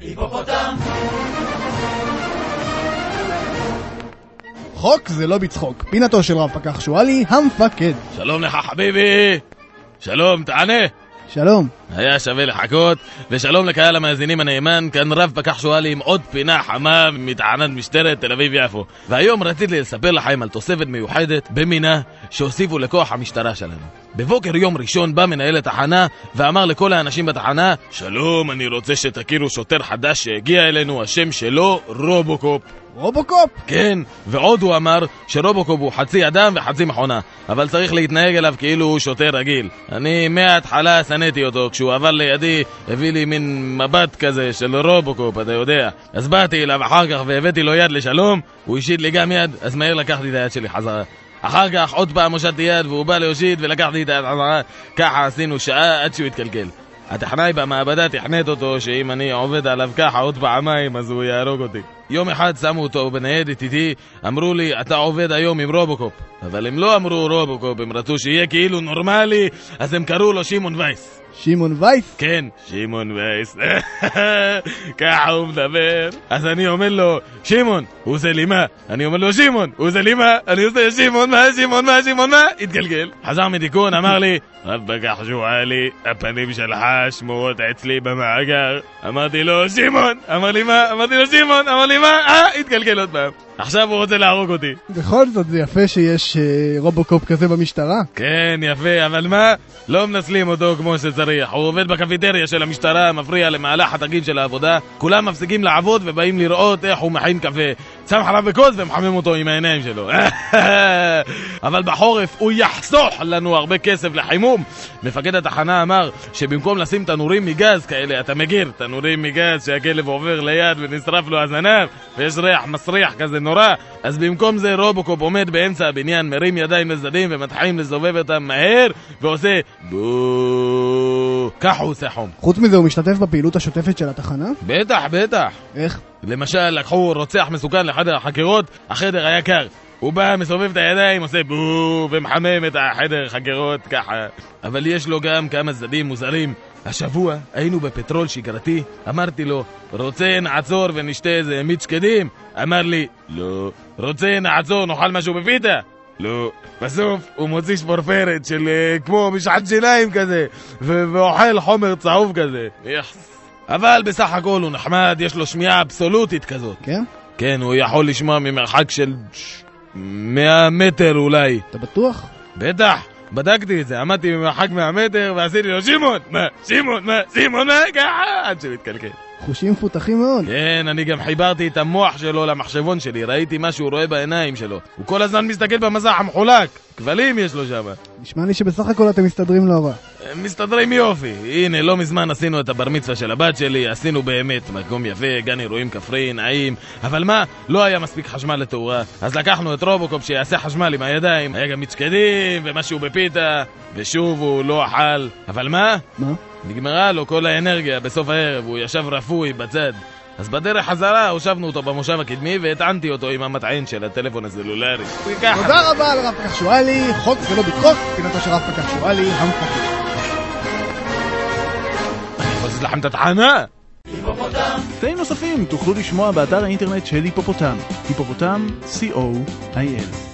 היפופוטם! חוק זה לא בצחוק, פינתו של רב פקח שואלי, המפקד. שלום לך חביבי! שלום, תענה! שלום. היה שווה לחכות, ושלום לקהל המאזינים הנאמן, כאן רב פקח שואלי עם עוד פינה חמה מתחנת משטרת תל אביב-יפו. והיום רציתי לספר לכם על תוספת מיוחדת במינה שהוסיפו לכוח המשטרה שלנו. בבוקר יום ראשון בא מנהל התחנה ואמר לכל האנשים בתחנה שלום, אני רוצה שתכירו שוטר חדש שהגיע אלינו, השם שלו רובוקופ. רובוקופ? כן, ועוד הוא אמר שרובוקופ הוא חצי אדם וחצי מכונה, אבל צריך להתנהג אליו כאילו הוא שוטר רגיל. אני מההתחלה שנאתי אותו, כשהוא עבר לידי הביא לי מין מבט כזה של רובוקופ, אתה יודע. אז באתי אליו אחר כך והבאתי לו יד לשלום, הוא הושיט לי גם יד, אז מהר לקחתי את היד שלי חזרה. אחר כך עוד פעם הושטתי יד והוא בא להושיט ולקחתי את היד חזרה. ככה עשינו שעה עד שהוא התקלקל. הטכנאי במעבדה תכנת אותו שאם אני עובד עליו ככה עוד פעמיים אז הוא יהרוג אותי. יום אחד שמו אותו בניידת איתי, אמרו לי אתה עובד היום עם רובוקופ. אבל הם לא אמרו רובוקופ, הם רצו שיהיה כאילו נורמלי, אז הם קראו לו שמעון וייס. שמעון וייס? כן, שמעון וייס. ככה הוא מדבר. אז אני אומר לו, שמעון, הוא עושה לי מה? אני אומר לו, שמעון, הוא עושה לי מה? אני עושה שמעון, מה, שמעון, מה, שמעון, מה? התגלגל. חזר מתיקון, אמר לי, רב פקח שואלי, הפנים שלך שמורות אצלי במאגר. אמרתי לו, שמעון! אמר לי מה? אמרתי לו, שמעון! אמר לי מה? אה, התגלגל עוד פעם. עכשיו הוא רוצה להרוג אותי. בכל זאת זה יפה שיש אה, רובוקופ כזה במשטרה. כן, יפה, אבל מה? לא מנצלים אותו כמו שצריך. הוא עובד בקפיטריה של המשטרה, מפריע למהלך התרגיל של העבודה. כולם מפסיקים לעבוד ובאים לראות איך הוא מכין קפה. שם חלב בכוס ומחמם אותו עם העיניים שלו. אבל בחורף הוא יחסוך לנו הרבה כסף לחימום. מפקד התחנה אמר שבמקום לשים תנורים מגז כאלה, אתה מכיר, תנורים מגז שהכלב עובר ליד ונשרף לו הזנב ויש ריח מסריח כזה נורא, אז במקום זה רובוקופ עומד באמצע הבניין, מרים ידיים לצדדים ומתחילים לסובב אותם מהר ועושה בואו. ככה הוא עושה חום. חוץ מזה הוא משתתף בפעילות השוטפת של התחנה? בטח, בטח. איך? למשל, לקחו רוצח מסוכן לחדר החקירות, החדר היה קר. הוא בא, מסובב את הידיים, עושה בואו, ומחמם את החדר חקירות ככה. אבל יש לו גם כמה צדדים מוזרים. השבוע היינו בפטרול שגרתי, אמרתי לו, רוצה נעצור ונשתה איזה מיץ שקדים? אמר לי, לא. רוצה נעצור, נאכל משהו בפיתה? לא. בסוף הוא מוציא שפורפרת של uh, כמו משחת שיניים כזה, ואוכל חומר צהוב כזה. יחס. אבל בסך הכל הוא נחמד, יש לו שמיעה אבסולוטית כזאת. כן? כן, הוא יכול לשמוע ממרחק של 100 מטר אולי. אתה בטוח? בטח, בדקתי את זה, עמדתי ממרחק 100 מטר ועשיתי לו שמעון, מה, שמעון, מה, שמעון, מה, ככה, עד שהוא התקלקל. חושים מפותחים מאוד. כן, אני גם חיברתי את המוח שלו למחשבון שלי, ראיתי מה שהוא רואה בעיניים שלו. הוא כל הזמן מסתכל במסך המחולק, כבלים יש לו שם. נשמע לי שבסך הכל אתם מסתדרים לא רע. מסתדרים יופי. הנה, לא מזמן עשינו את הבר מצווה של הבת שלי, עשינו באמת מקום יפה, גן אירועים כפרי, נעים, אבל מה, לא היה מספיק חשמל לתאורה, אז לקחנו את רובוקופ שיעשה חשמל עם הידיים, היה גם מצקדים, ומשהו בפיתה, ושוב הוא לא אכל, אבל מה? מה? נגמרה לו כל האנרגיה בסוף הערב, הוא ישב רפוי בצד. אז בדרך חזרה הושבנו אותו במושב הקדמי והטענתי אותו עם המטען של הטלפון הסלולרי. תודה רבה לרב פקח שואלי, חוק זה לא בצחוק, פינתו של רב פקח שואלי, יכול לעשות לכם את הטענה? היפופוטם! תאים נוספים תוכלו לשמוע באתר האינטרנט של היפופוטם, היפופוטם, co.il